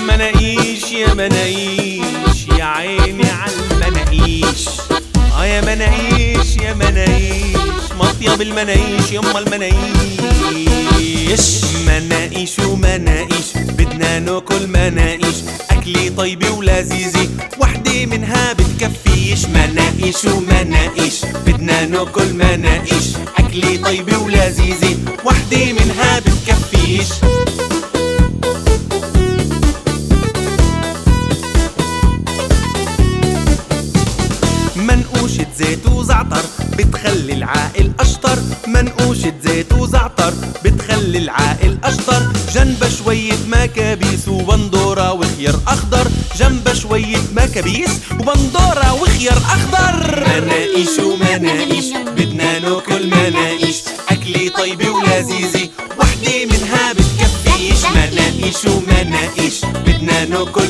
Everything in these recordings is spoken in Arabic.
مناقيش يا مناقيش يا عيني على المناقيش آه يا مناقيش يا مناقيش مطيب المناقيش يما المناقيش مناقيش ومناقيش بدنا ناكل مناقيش أكلي طيبة ولذيذة وحدة منها بتكفيش مناقيش ومناقيش بدنا ناكل مناقيش أكلي طيبة ولذيذة وحدة منها بتكفيش العاقل أشطر. منقوشة زيت وزعتر. بتخلي العاقل أشطر. جنبها شوية مكابيس وبندورة وخيار أخضر. جنبها شوية مكابيس وبندورة وخيار أخضر. مناقيش ومناقيش. بدنا ناكل مناقيش. أكلي طيبة ولذيذة. وحدة منها بتكفيش. مناقيش ومناقيش. بدنا ناكل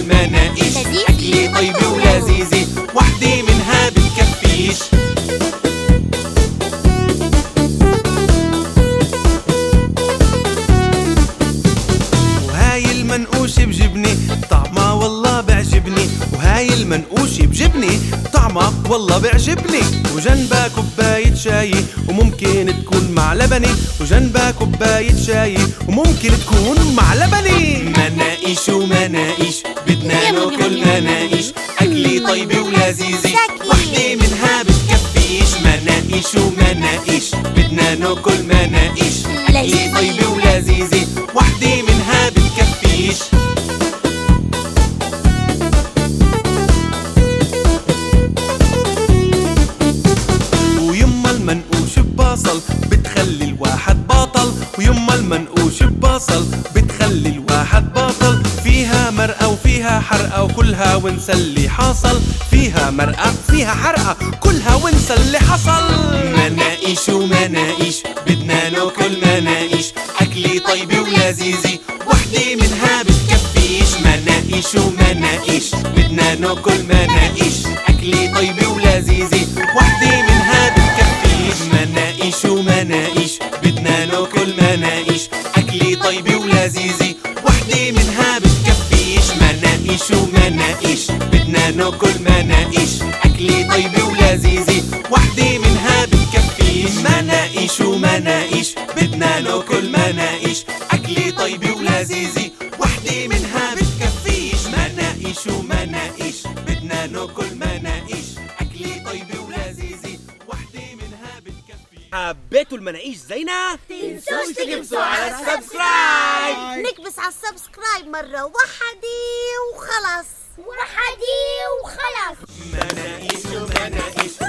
وهاي المنقوش بجبني طعمها والله بعجبني وجنبها كوباية شاي وممكن تكون مع لبني. وجنبها كوباية شاي وممكن تكون مع لبني. مناقيش ومناقيش بدنا ناكل مناقيش أكلي طيبة ولذيذة وحدة منها بتكفيش. مناقيش ومناقيش بدنا ناكل مناقيش بطل فيها مرقة وفيها حرقة وكلها ونسى اللي حصل. فيها مرقة فيها حرقة كلها ونسى اللي حصل. مناقيش ومناقيش بدنا ناكل مناقيش أكلي طيبة ولذيذة وحدة منها بتكفيش. مناقيش ومناقيش بدنا ناكل مناقيش أكلي طيبة ولذيذة وحدة منها بتكفيش. مناقيش ومناقيش بدنا ناكل مناقيش أكلي طيبة ولذيذة وحدة منها بتكفيش. مناقيش ومناقيش بدنا ناكل مناقيش أكلي طيبة ولذيذة. وحدة منها بتكفيش. مناقيش ومناقيش بدنا ناكل مناقيش أكلي طيبة ولذيذة. وحدة منها بتكفيش. مناقيش ومناقيش بدنا ناكل مناقيش حبيتوا المناقيش زينا تنسوش تكبسوا على ال subscribe. نكبس على ال subscribe مرة واحدة وخلص واحدة وخلص مناقيش مناقيش